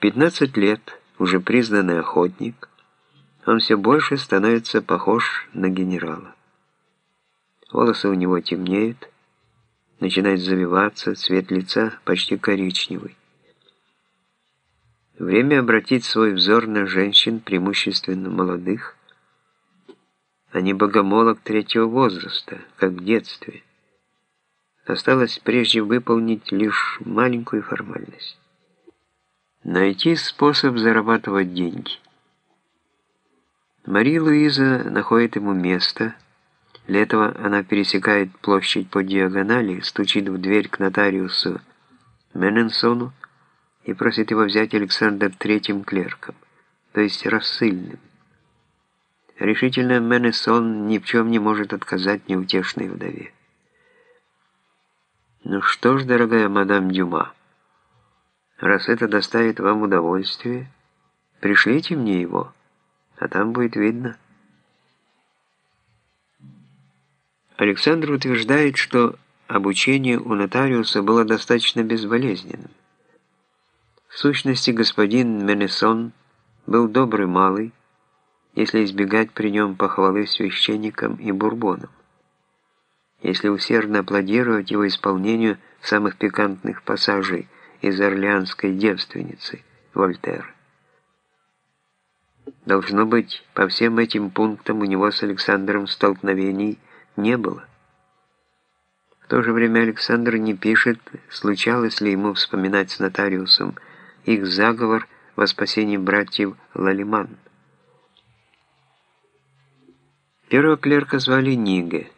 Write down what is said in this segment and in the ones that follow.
15 лет, уже признанный охотник, он все больше становится похож на генерала. Волосы у него темнеют, начинает завиваться, цвет лица почти коричневый. Время обратить свой взор на женщин, преимущественно молодых, а не богомолок третьего возраста, как в детстве. Осталось прежде выполнить лишь маленькую формальность. Найти способ зарабатывать деньги. Мария Луиза находит ему место. Для этого она пересекает площадь по диагонали, стучит в дверь к нотариусу Мененсону и просит его взять Александр третьим клерком, то есть рассыльным. Решительно Менесон ни в чем не может отказать неутешной вдове. «Ну что ж, дорогая мадам Дюма, раз это доставит вам удовольствие, пришлите мне его» а там будет видно. Александр утверждает, что обучение у нотариуса было достаточно безболезненным. В сущности, господин Менесон был добрый малый, если избегать при нем похвалы священникам и бурбонам, если усердно аплодировать его исполнению самых пикантных пассажей из «Орлеанской девственницы» Вольтера. Должно быть, по всем этим пунктам у него с Александром столкновений не было. В то же время Александр не пишет, случалось ли ему вспоминать с нотариусом их заговор во спасении братьев Лалиман. Первого клерка звали Ниге.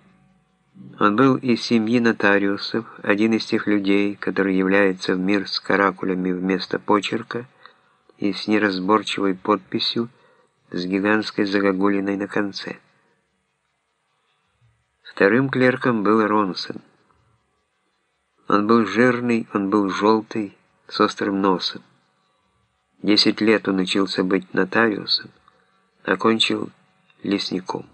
Он был из семьи нотариусов, один из тех людей, которые являются в мир с каракулями вместо почерка и с неразборчивой подписью, с гигантской загогулиной на конце. Вторым клерком был Ронсон. Он был жирный, он был желтый, с острым носом. Десять лет он учился быть нотариусом, окончил лесником.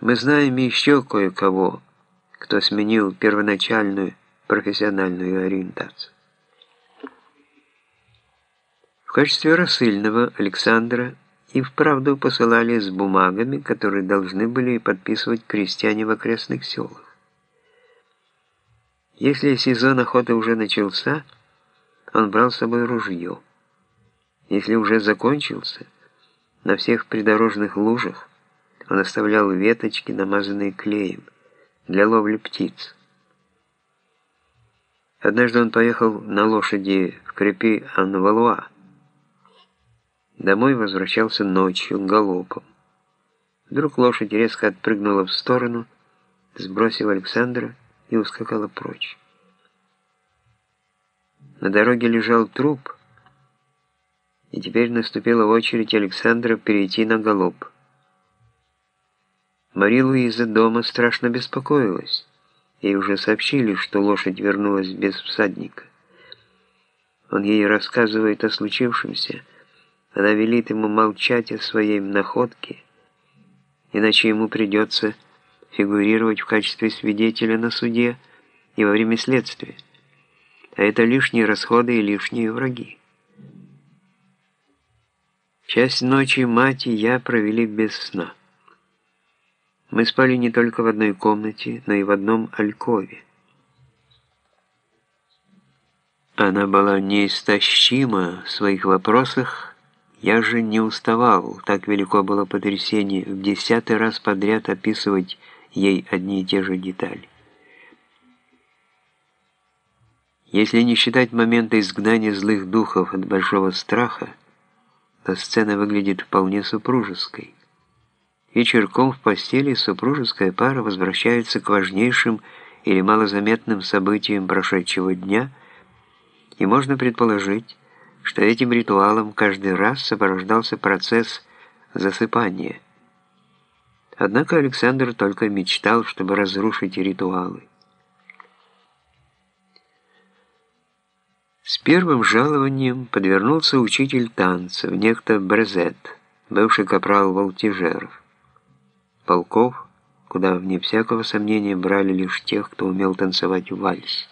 Мы знаем еще кое-кого, кто сменил первоначальную профессиональную ориентацию качестве рассыльного Александра и вправду посылали с бумагами, которые должны были подписывать крестьяне в окрестных селах. Если сезон охоты уже начался, он брал с собой ружье. Если уже закончился, на всех придорожных лужах он оставлял веточки, намазанные клеем, для ловли птиц. Однажды он поехал на лошади в крепи Анвалуа, Домой возвращался ночью, галопом. Вдруг лошадь резко отпрыгнула в сторону, сбросив Александра и ускакала прочь. На дороге лежал труп, и теперь наступила очередь Александра перейти на галоп. Мари Луиза дома страшно беспокоилась. Ей уже сообщили, что лошадь вернулась без всадника. Он ей рассказывает о случившемся, она велит ему молчать о своей находке, иначе ему придется фигурировать в качестве свидетеля на суде и во время следствия. А это лишние расходы и лишние враги. Часть ночи мать и я провели без сна. Мы спали не только в одной комнате, но и в одном алькове. Она была неистощима в своих вопросах, я же не уставал, так велико было потрясение, в десятый раз подряд описывать ей одни и те же детали. Если не считать момента изгнания злых духов от большого страха, то сцена выглядит вполне супружеской. Вечерком в постели супружеская пара возвращается к важнейшим или малозаметным событиям прошедшего дня, и можно предположить, что этим ритуалом каждый раз сопровождался процесс засыпания. Однако Александр только мечтал, чтобы разрушить ритуалы. С первым жалованием подвернулся учитель танцев, некто Брезет, бывший капрал Волтижеров. Полков, куда, вне всякого сомнения, брали лишь тех, кто умел танцевать вальс.